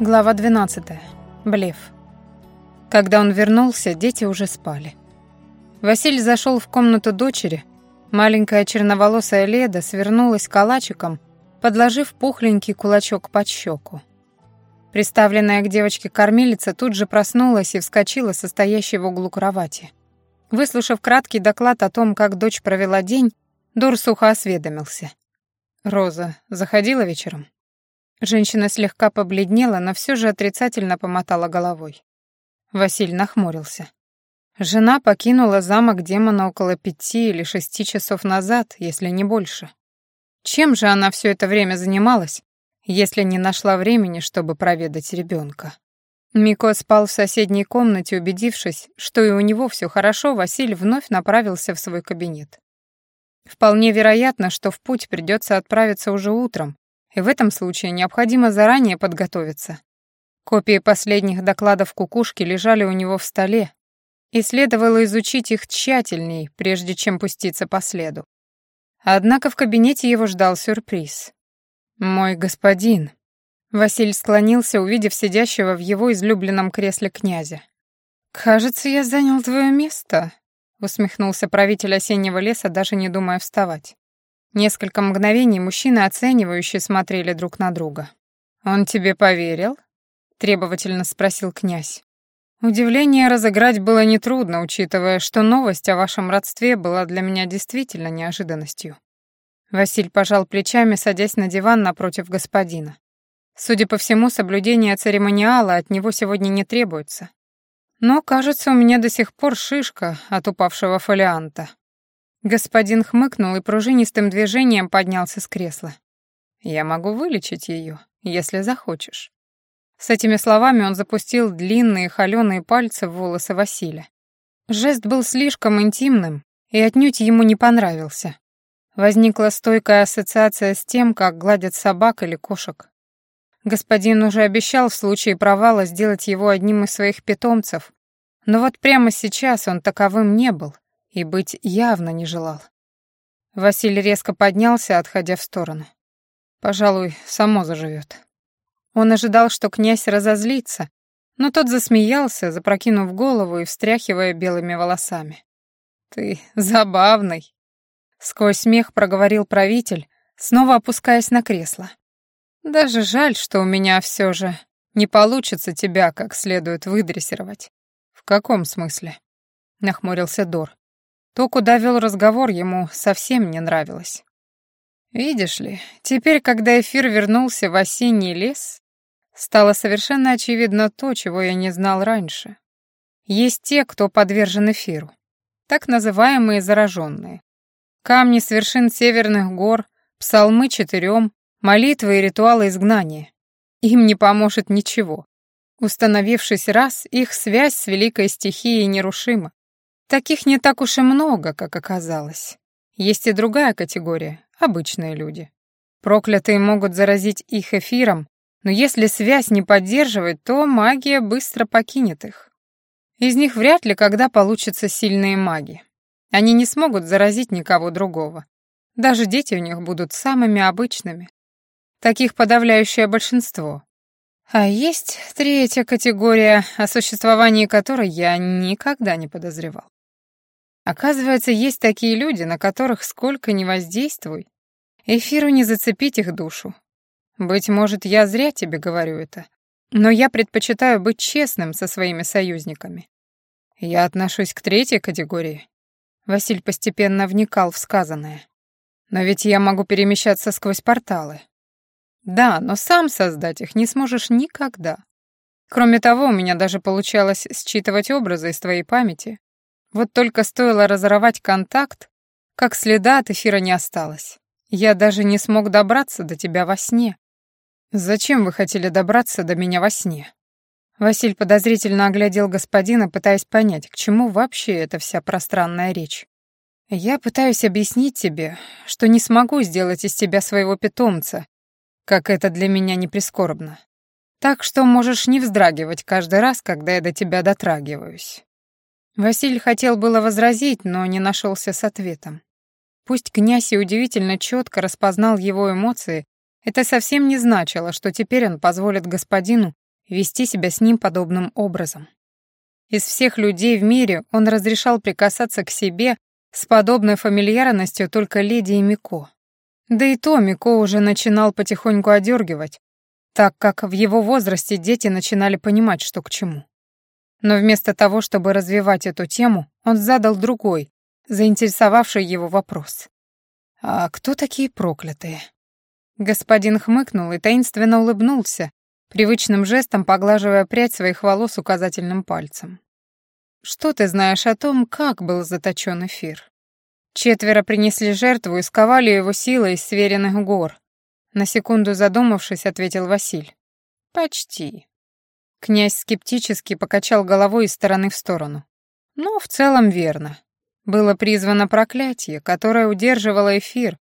Глава 12. Блеф. Когда он вернулся, дети уже спали. Василий зашел в комнату дочери. Маленькая черноволосая Леда свернулась калачиком, подложив пухленький кулачок под щеку. Приставленная к девочке кормилица тут же проснулась и вскочила со стоящей в углу кровати. Выслушав краткий доклад о том, как дочь провела день, Дор сухо осведомился. «Роза заходила вечером?» Женщина слегка побледнела, но все же отрицательно помотала головой. Василь нахмурился. Жена покинула замок демона около пяти или шести часов назад, если не больше. Чем же она все это время занималась, если не нашла времени, чтобы проведать ребенка? Мико спал в соседней комнате, убедившись, что и у него все хорошо, Василь вновь направился в свой кабинет. Вполне вероятно, что в путь придется отправиться уже утром, и в этом случае необходимо заранее подготовиться. Копии последних докладов кукушки лежали у него в столе, и следовало изучить их тщательней, прежде чем пуститься по следу. Однако в кабинете его ждал сюрприз. «Мой господин», Василь склонился, увидев сидящего в его излюбленном кресле князя. «Кажется, я занял твое место», — усмехнулся правитель осеннего леса, даже не думая вставать. Несколько мгновений мужчины оценивающе смотрели друг на друга. «Он тебе поверил?» — требовательно спросил князь. Удивление разыграть было нетрудно, учитывая, что новость о вашем родстве была для меня действительно неожиданностью. Василь пожал плечами, садясь на диван напротив господина. Судя по всему, соблюдение церемониала от него сегодня не требуется. Но, кажется, у меня до сих пор шишка от упавшего фолианта. Господин хмыкнул и пружинистым движением поднялся с кресла. «Я могу вылечить ее, если захочешь». С этими словами он запустил длинные холеные пальцы в волосы Василия. Жест был слишком интимным и отнюдь ему не понравился. Возникла стойкая ассоциация с тем, как гладят собак или кошек. Господин уже обещал в случае провала сделать его одним из своих питомцев, но вот прямо сейчас он таковым не был и быть явно не желал. Василий резко поднялся, отходя в сторону. Пожалуй, само заживет. Он ожидал, что князь разозлится, но тот засмеялся, запрокинув голову и встряхивая белыми волосами. «Ты забавный!» Сквозь смех проговорил правитель, снова опускаясь на кресло. «Даже жаль, что у меня все же не получится тебя как следует выдрессировать». «В каком смысле?» — нахмурился Дор. То, куда вел разговор, ему совсем не нравилось. Видишь ли, теперь, когда эфир вернулся в осенний лес, стало совершенно очевидно то, чего я не знал раньше. Есть те, кто подвержен эфиру, так называемые зараженные. Камни с вершин северных гор, псалмы четырем, молитвы и ритуалы изгнания. Им не поможет ничего. Установившись раз, их связь с великой стихией нерушима. Таких не так уж и много, как оказалось. Есть и другая категория — обычные люди. Проклятые могут заразить их эфиром, но если связь не поддерживает, то магия быстро покинет их. Из них вряд ли когда получатся сильные маги. Они не смогут заразить никого другого. Даже дети у них будут самыми обычными. Таких подавляющее большинство. А есть третья категория, о существовании которой я никогда не подозревал. Оказывается, есть такие люди, на которых сколько ни воздействуй, эфиру не зацепить их душу. Быть может, я зря тебе говорю это, но я предпочитаю быть честным со своими союзниками. Я отношусь к третьей категории. Василь постепенно вникал в сказанное. Но ведь я могу перемещаться сквозь порталы. Да, но сам создать их не сможешь никогда. Кроме того, у меня даже получалось считывать образы из твоей памяти, вот только стоило разорвать контакт, как следа от эфира не осталось. Я даже не смог добраться до тебя во сне. Зачем вы хотели добраться до меня во сне? Василь подозрительно оглядел господина, пытаясь понять, к чему вообще эта вся пространная речь. Я пытаюсь объяснить тебе, что не смогу сделать из тебя своего питомца, как это для меня не прискорбно. Так что можешь не вздрагивать каждый раз, когда я до тебя дотрагиваюсь. Василий хотел было возразить, но не нашелся с ответом. Пусть князь и удивительно четко распознал его эмоции, это совсем не значило, что теперь он позволит господину вести себя с ним подобным образом. Из всех людей в мире он разрешал прикасаться к себе с подобной фамильярностью только леди и Мико. Да и то Мико уже начинал потихоньку одергивать, так как в его возрасте дети начинали понимать, что к чему. Но вместо того, чтобы развивать эту тему, он задал другой, заинтересовавший его вопрос. «А кто такие проклятые?» Господин хмыкнул и таинственно улыбнулся, привычным жестом поглаживая прядь своих волос указательным пальцем. «Что ты знаешь о том, как был заточен эфир?» Четверо принесли жертву и сковали его силой из сверенных гор. На секунду задумавшись, ответил Василь. «Почти». Князь скептически покачал головой из стороны в сторону. «Но в целом верно. Было призвано проклятие, которое удерживало эфир,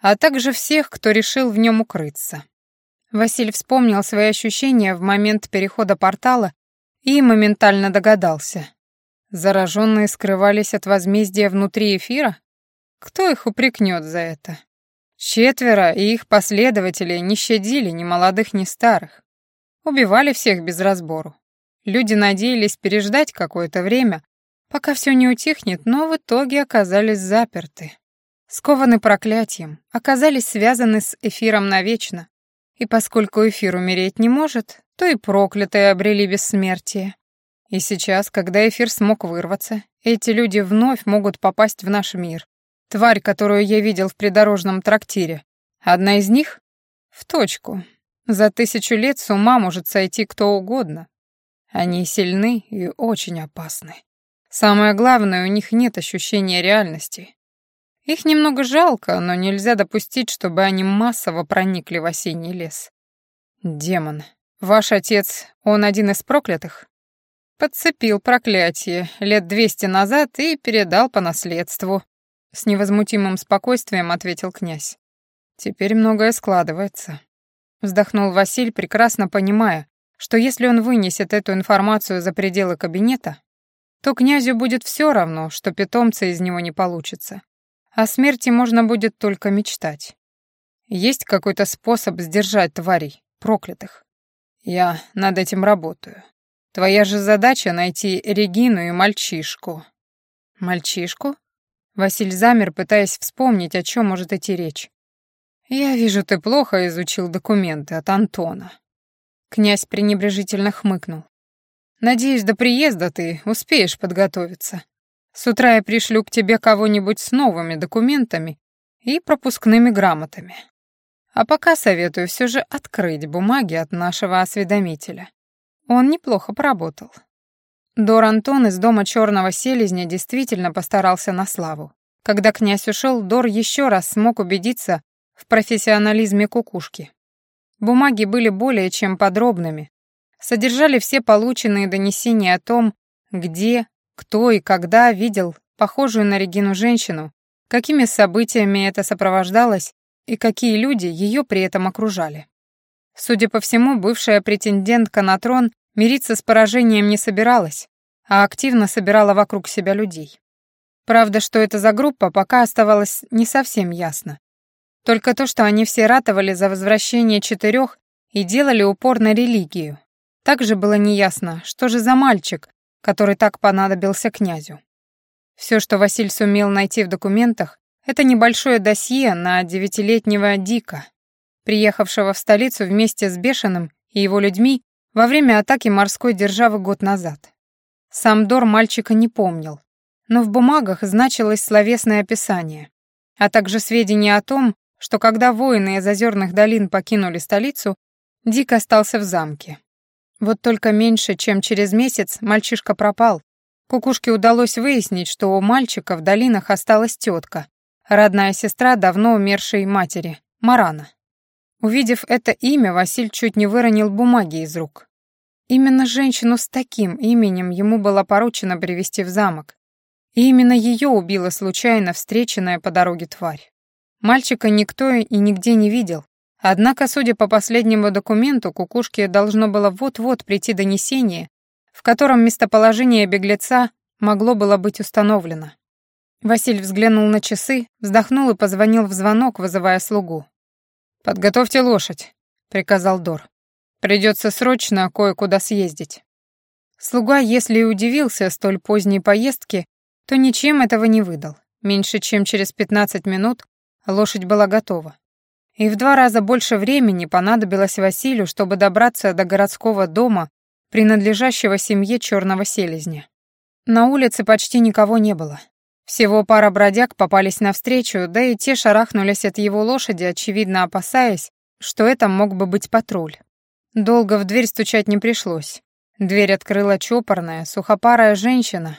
а также всех, кто решил в нем укрыться. Василь вспомнил свои ощущения в момент перехода портала и моментально догадался. Зараженные скрывались от возмездия внутри эфира? Кто их упрекнет за это? Четверо и их последователи не щадили ни молодых, ни старых. Убивали всех без разбору. Люди надеялись переждать какое-то время, пока все не утихнет, но в итоге оказались заперты. Скованы проклятием, оказались связаны с эфиром навечно, и поскольку эфир умереть не может, то и проклятые обрели бессмертие. И сейчас, когда эфир смог вырваться, эти люди вновь могут попасть в наш мир. Тварь, которую я видел в придорожном трактире. Одна из них? В точку. За тысячу лет с ума может сойти кто угодно. Они сильны и очень опасны. Самое главное, у них нет ощущения реальности. Их немного жалко, но нельзя допустить, чтобы они массово проникли в осенний лес. Демон, ваш отец, он один из проклятых? Подцепил проклятие лет двести назад и передал по наследству. С невозмутимым спокойствием ответил князь. Теперь многое складывается. Вздохнул Василь, прекрасно понимая, что если он вынесет эту информацию за пределы кабинета, то князю будет все равно, что питомца из него не получится. О смерти можно будет только мечтать. Есть какой-то способ сдержать тварей, проклятых. Я над этим работаю. Твоя же задача — найти Регину и мальчишку. Мальчишку? Василь замер, пытаясь вспомнить, о чем может идти речь. «Я вижу, ты плохо изучил документы от Антона». Князь пренебрежительно хмыкнул. «Надеюсь, до приезда ты успеешь подготовиться. С утра я пришлю к тебе кого-нибудь с новыми документами и пропускными грамотами. А пока советую все же открыть бумаги от нашего осведомителя. Он неплохо поработал. Дор Антон из дома черного селезня действительно постарался на славу. Когда князь ушел, Дор еще раз смог убедиться в профессионализме кукушки. Бумаги были более чем подробными, содержали все полученные донесения о том, где, кто и когда видел похожую на Регину женщину, какими событиями это сопровождалось и какие люди ее при этом окружали. Судя по всему, бывшая претендентка на трон мириться с поражением не собиралась, а активно собирала вокруг себя людей. Правда, что это за группа, пока оставалось не совсем ясно. Только то, что они все ратовали за возвращение четырех и делали упор на религию. Также было неясно, что же за мальчик, который так понадобился князю. Все, что Василь сумел найти в документах, это небольшое досье на девятилетнего Дика, приехавшего в столицу вместе с Бешеным и его людьми во время атаки морской державы год назад. Сам Дор мальчика не помнил, но в бумагах значилось словесное описание, а также сведения о том, что когда воины из озерных долин покинули столицу, Дик остался в замке. Вот только меньше, чем через месяц, мальчишка пропал. Кукушке удалось выяснить, что у мальчика в долинах осталась тетка, родная сестра давно умершей матери, Марана. Увидев это имя, Василь чуть не выронил бумаги из рук. Именно женщину с таким именем ему было поручено привести в замок. И именно ее убила случайно встреченная по дороге тварь. Мальчика никто и нигде не видел, Однако, судя по последнему документу, кукушке должно было вот-вот прийти донесение, в котором местоположение беглеца могло было быть установлено. Василь взглянул на часы, вздохнул и позвонил в звонок, вызывая слугу. «Подготовьте лошадь», — приказал Дор. Придется срочно кое-куда съездить». Слуга, если и удивился столь поздней поездке, то ничем этого не выдал. Меньше чем через 15 минут лошадь была готова. И в два раза больше времени понадобилось Василию, чтобы добраться до городского дома, принадлежащего семье черного селезня. На улице почти никого не было. Всего пара бродяг попались навстречу, да и те шарахнулись от его лошади, очевидно опасаясь, что это мог бы быть патруль. Долго в дверь стучать не пришлось. Дверь открыла чопорная, сухопарая женщина.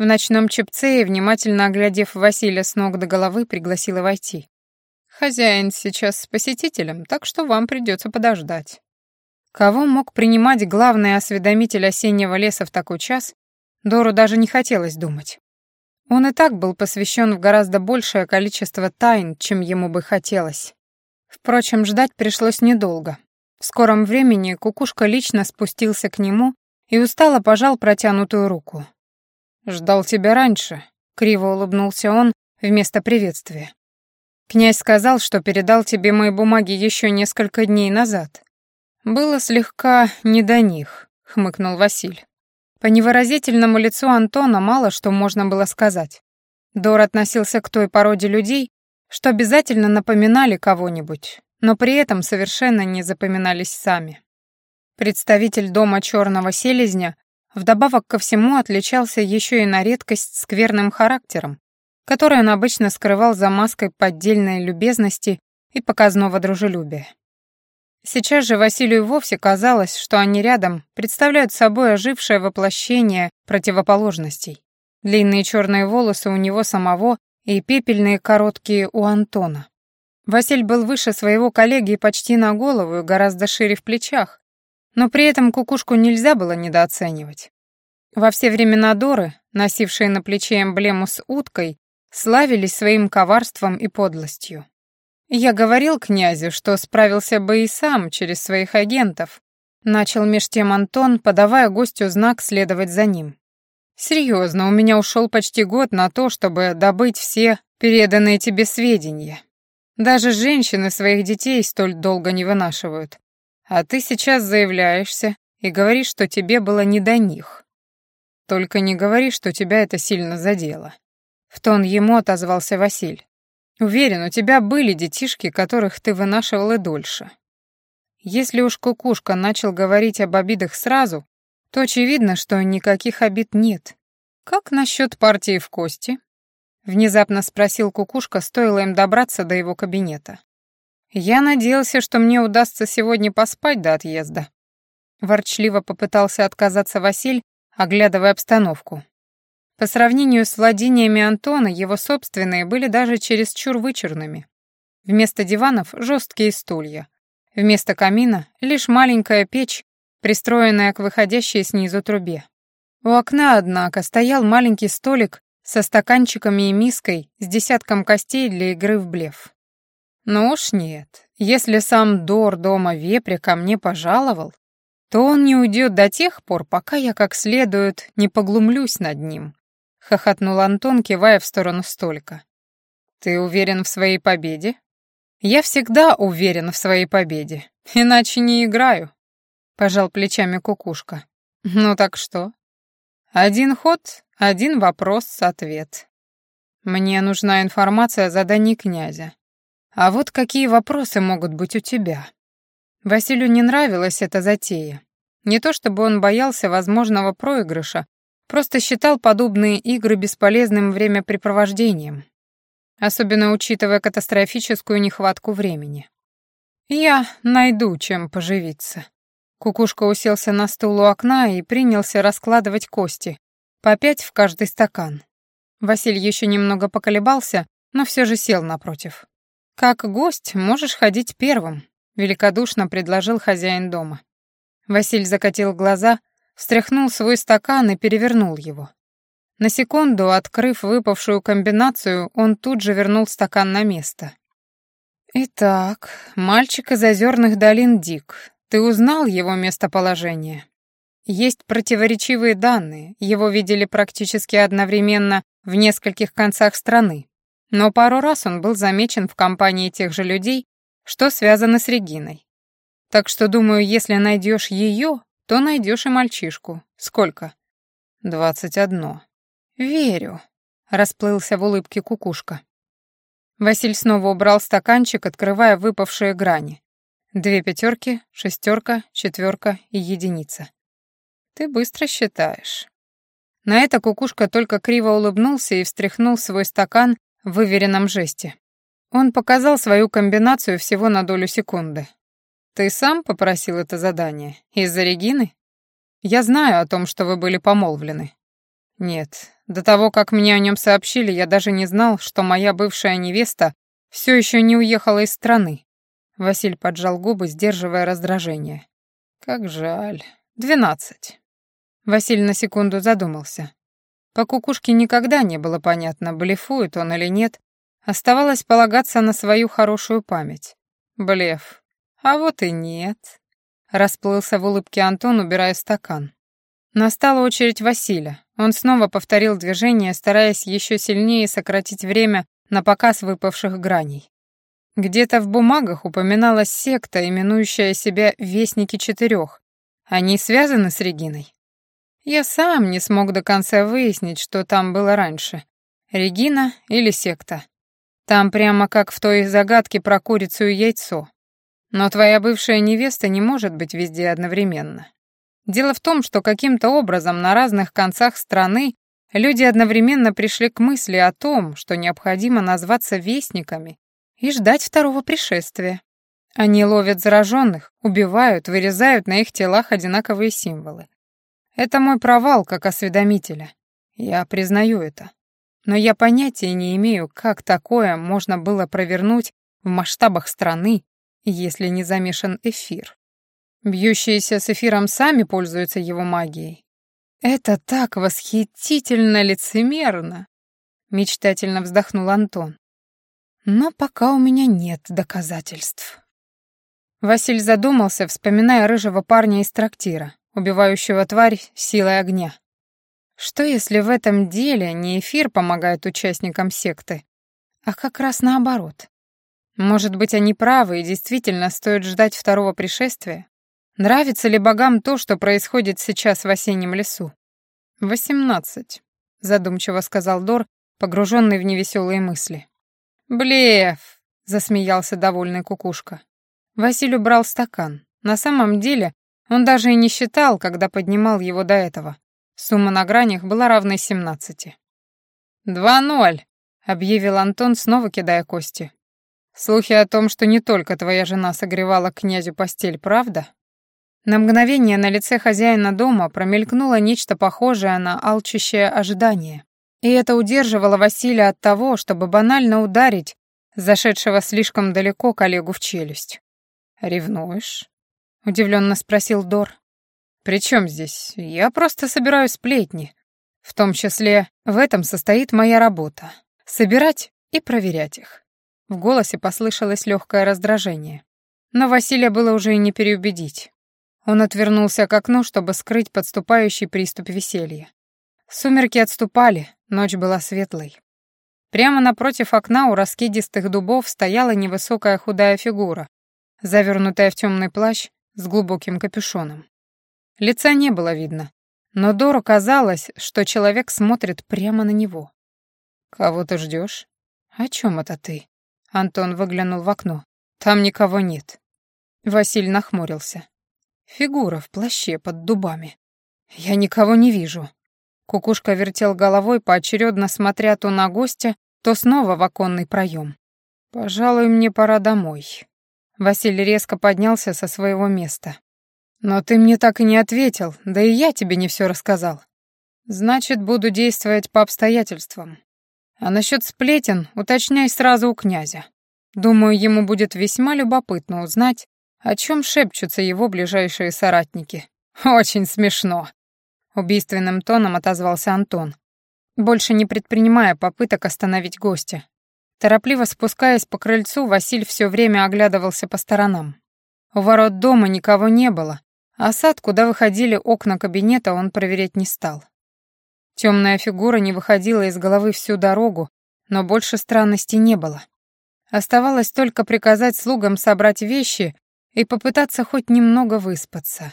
В ночном чепце и, внимательно оглядев Василия с ног до головы, пригласила войти. «Хозяин сейчас с посетителем, так что вам придется подождать». Кого мог принимать главный осведомитель осеннего леса в такой час, Дору даже не хотелось думать. Он и так был посвящен в гораздо большее количество тайн, чем ему бы хотелось. Впрочем, ждать пришлось недолго. В скором времени кукушка лично спустился к нему и устало пожал протянутую руку. «Ждал тебя раньше», — криво улыбнулся он вместо приветствия. «Князь сказал, что передал тебе мои бумаги еще несколько дней назад. Было слегка не до них», — хмыкнул Василь. По невыразительному лицу Антона мало что можно было сказать. Дор относился к той породе людей, что обязательно напоминали кого-нибудь, но при этом совершенно не запоминались сами. Представитель дома черного селезня вдобавок ко всему отличался еще и на редкость скверным характером, который он обычно скрывал за маской поддельной любезности и показного дружелюбия. Сейчас же Василию вовсе казалось, что они рядом представляют собой ожившее воплощение противоположностей. Длинные черные волосы у него самого и пепельные короткие у Антона. Василь был выше своего коллеги почти на голову и гораздо шире в плечах, но при этом кукушку нельзя было недооценивать. Во все времена Доры, носившие на плече эмблему с уткой, славились своим коварством и подлостью. «Я говорил князю, что справился бы и сам через своих агентов», начал меж тем Антон, подавая гостю знак следовать за ним. «Серьезно, у меня ушел почти год на то, чтобы добыть все переданные тебе сведения. Даже женщины своих детей столь долго не вынашивают. А ты сейчас заявляешься и говоришь, что тебе было не до них. Только не говори, что тебя это сильно задело. В тон ему отозвался Василь. Уверен, у тебя были детишки, которых ты вынашивал и дольше. Если уж кукушка начал говорить об обидах сразу, то очевидно, что никаких обид нет. Как насчет партии в кости? Внезапно спросил кукушка, стоило им добраться до его кабинета. «Я надеялся, что мне удастся сегодня поспать до отъезда». Ворчливо попытался отказаться Василь, оглядывая обстановку. По сравнению с владениями Антона, его собственные были даже чересчур вычурными. Вместо диванов — жесткие стулья. Вместо камина — лишь маленькая печь, пристроенная к выходящей снизу трубе. У окна, однако, стоял маленький столик со стаканчиками и миской с десятком костей для игры в блеф. Ну уж нет. Если сам Дор дома вепря ко мне пожаловал, то он не уйдет до тех пор, пока я как следует не поглумлюсь над ним», — хохотнул Антон, кивая в сторону столика. «Ты уверен в своей победе?» «Я всегда уверен в своей победе, иначе не играю», — пожал плечами кукушка. «Ну так что?» «Один ход, один вопрос-ответ. Мне нужна информация о задании князя. А вот какие вопросы могут быть у тебя? Василию не нравилась эта затея. Не то чтобы он боялся возможного проигрыша, просто считал подобные игры бесполезным времяпрепровождением, особенно учитывая катастрофическую нехватку времени. «Я найду, чем поживиться». Кукушка уселся на стул у окна и принялся раскладывать кости, по пять в каждый стакан. Василий еще немного поколебался, но все же сел напротив. «Как гость можешь ходить первым», — великодушно предложил хозяин дома. Василь закатил глаза, встряхнул свой стакан и перевернул его. На секунду, открыв выпавшую комбинацию, он тут же вернул стакан на место. «Итак, мальчик из озерных долин Дик. Ты узнал его местоположение?» Есть противоречивые данные, его видели практически одновременно в нескольких концах страны. Но пару раз он был замечен в компании тех же людей, что связаны с Региной. Так что, думаю, если найдешь ее, то найдешь и мальчишку. Сколько? Двадцать одно. Верю. Расплылся в улыбке кукушка. Василь снова убрал стаканчик, открывая выпавшие грани. Две пятерки, шестерка, четверка и единица. Ты быстро считаешь. На это кукушка только криво улыбнулся и встряхнул свой стакан выверенном жесте. Он показал свою комбинацию всего на долю секунды. «Ты сам попросил это задание? Из-за Регины?» «Я знаю о том, что вы были помолвлены». «Нет, до того, как мне о нем сообщили, я даже не знал, что моя бывшая невеста все еще не уехала из страны». Василь поджал губы, сдерживая раздражение. «Как жаль. Двенадцать». Василь на секунду задумался. По кукушке никогда не было понятно, блефует он или нет. Оставалось полагаться на свою хорошую память. Блеф. А вот и нет. Расплылся в улыбке Антон, убирая стакан. Настала очередь Василия. Он снова повторил движение, стараясь еще сильнее сократить время на показ выпавших граней. Где-то в бумагах упоминалась секта, именующая себя «Вестники Четырех». Они связаны с Региной? Я сам не смог до конца выяснить, что там было раньше. Регина или секта. Там прямо как в той загадке про курицу и яйцо. Но твоя бывшая невеста не может быть везде одновременно. Дело в том, что каким-то образом на разных концах страны люди одновременно пришли к мысли о том, что необходимо назваться вестниками и ждать второго пришествия. Они ловят зараженных, убивают, вырезают на их телах одинаковые символы. Это мой провал как осведомителя. Я признаю это. Но я понятия не имею, как такое можно было провернуть в масштабах страны, если не замешан эфир. Бьющиеся с эфиром сами пользуются его магией. Это так восхитительно лицемерно, мечтательно вздохнул Антон. Но пока у меня нет доказательств. Василь задумался, вспоминая рыжего парня из трактира убивающего тварь силой огня. Что если в этом деле не эфир помогает участникам секты, а как раз наоборот? Может быть, они правы и действительно стоит ждать второго пришествия? Нравится ли богам то, что происходит сейчас в осеннем лесу? «Восемнадцать», — задумчиво сказал Дор, погруженный в невеселые мысли. «Блеф!» — засмеялся довольный кукушка. Василий убрал стакан. На самом деле он даже и не считал, когда поднимал его до этого. Сумма на гранях была равной семнадцати. «Два ноль», — объявил Антон, снова кидая кости. «Слухи о том, что не только твоя жена согревала князю постель, правда?» На мгновение на лице хозяина дома промелькнуло нечто похожее на алчущее ожидание. И это удерживало Василия от того, чтобы банально ударить зашедшего слишком далеко коллегу в челюсть. «Ревнуешь?» — удивленно спросил Дор. «При здесь? Я просто собираю сплетни. В том числе в этом состоит моя работа. Собирать и проверять их». В голосе послышалось легкое раздражение. Но Василия было уже и не переубедить. Он отвернулся к окну, чтобы скрыть подступающий приступ веселья. Сумерки отступали, ночь была светлой. Прямо напротив окна у раскидистых дубов стояла невысокая худая фигура, завернутая в темный плащ с глубоким капюшоном. Лица не было видно, но Дору казалось, что человек смотрит прямо на него. «Кого ты ждешь? «О чем это ты?» Антон выглянул в окно. «Там никого нет». Василь нахмурился. «Фигура в плаще под дубами. Я никого не вижу». Кукушка вертел головой, поочередно смотря то на гостя, то снова в оконный проем. «Пожалуй, мне пора домой». Василий резко поднялся со своего места. «Но ты мне так и не ответил, да и я тебе не все рассказал. Значит, буду действовать по обстоятельствам. А насчет сплетен уточняй сразу у князя. Думаю, ему будет весьма любопытно узнать, о чем шепчутся его ближайшие соратники. Очень смешно!» Убийственным тоном отозвался Антон, больше не предпринимая попыток остановить гостя, Торопливо спускаясь по крыльцу, Василь все время оглядывался по сторонам. У ворот дома никого не было, а сад, куда выходили окна кабинета, он проверять не стал. Темная фигура не выходила из головы всю дорогу, но больше странностей не было. Оставалось только приказать слугам собрать вещи и попытаться хоть немного выспаться.